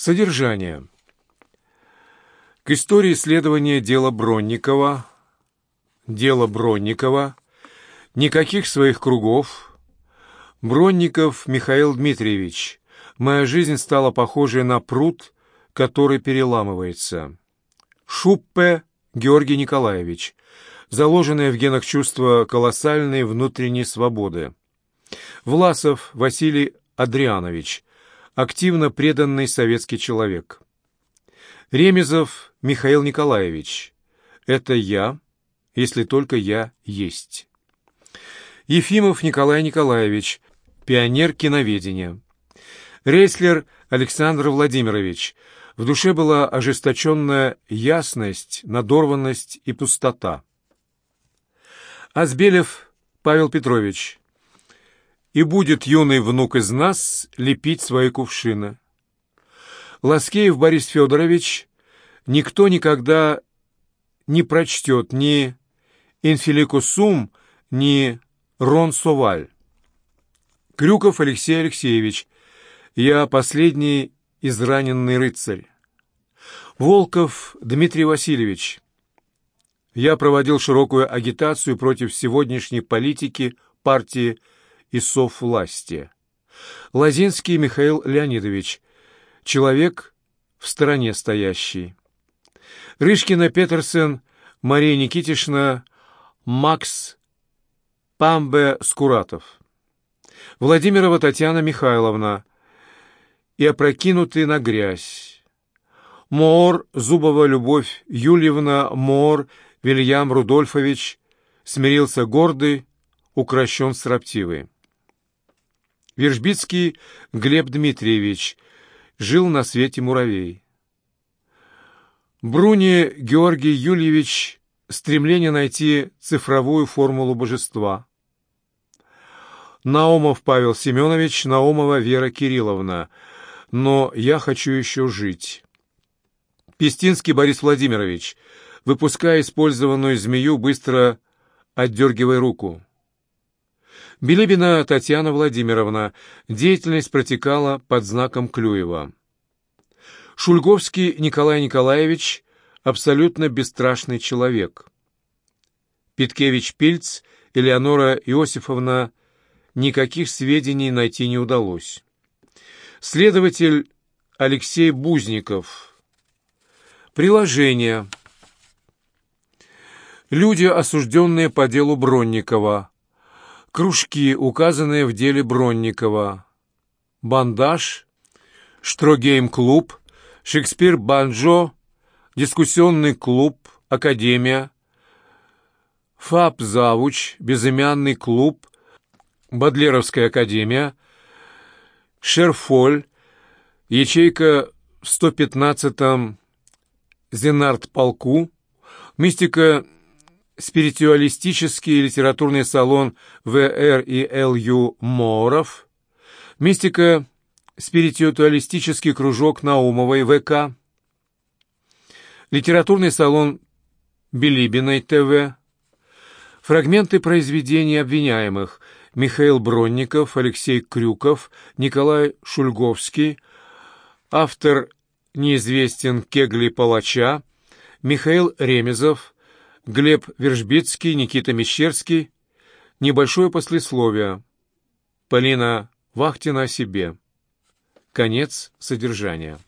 Содержание. К истории исследования дела Бронникова, дела Бронникова, никаких своих кругов, Бронников Михаил Дмитриевич, моя жизнь стала похожей на пруд, который переламывается. Шуппе Георгий Николаевич, заложенное в генах чувство колоссальной внутренней свободы. Власов Василий Адрианович, активно преданный советский человек. Ремезов Михаил Николаевич, это я, если только я есть. Ефимов Николай Николаевич, пионер киноведения. Рейслер Александр Владимирович, в душе была ожесточенная ясность, надорванность и пустота. Азбелев Павел Петрович. И будет юный внук из нас лепить свои кувшины. Ласкеев Борис Федорович. Никто никогда не прочтет ни «Инфиликусум», ни «Рон Соваль». Крюков Алексей Алексеевич. Я последний израненный рыцарь. Волков Дмитрий Васильевич. Я проводил широкую агитацию против сегодняшней политики партии и соввласти. Лазинский Михаил Леонидович. Человек в стороне стоящий. Рышкина Петерсен, Мария Никитишна, Макс Памбе Скуратов. Владимирова Татьяна Михайловна и опрокинутый на грязь. Моор Зубова Любовь Юльевна Моор Вильям Рудольфович смирился гордый, укращен строптивый. Вержбицкий Глеб Дмитриевич жил на свете муравей. Бруни Георгий Юльевич стремление найти цифровую формулу божества. Наумов Павел Семенович, Наумова Вера Кирилловна. Но я хочу еще жить. Пестинский Борис Владимирович – выпуская использованную змею, быстро отдергивая руку. Билибина Татьяна Владимировна. Деятельность протекала под знаком Клюева. Шульговский Николай Николаевич. Абсолютно бесстрашный человек. Питкевич Пильц, Элеонора Иосифовна. Никаких сведений найти не удалось. Следователь Алексей Бузников. Приложение. Люди, осужденные по делу Бронникова. Кружки, указанные в деле Бронникова. Бандаж, Штрогейм-клуб, Шекспир-банджо, дискуссионный клуб, Академия, ФАП-завуч, безымянный клуб, Бадлеровская академия, Шерфоль, ячейка в 115-м Зенарт-полку, мистика спиритуалистический литературный салон ВР и ЛЮ Моров, мистика спиритуалистический кружок Наумовой ВК, литературный салон Билибиной ТВ, фрагменты произведений обвиняемых Михаил Бронников, Алексей Крюков, Николай Шульговский, автор неизвестен Кегли Палача, Михаил Ремезов, Глеб Вержбицкий, Никита Мещерский. Небольшое послесловие. Полина Вахтина о себе. Конец содержания.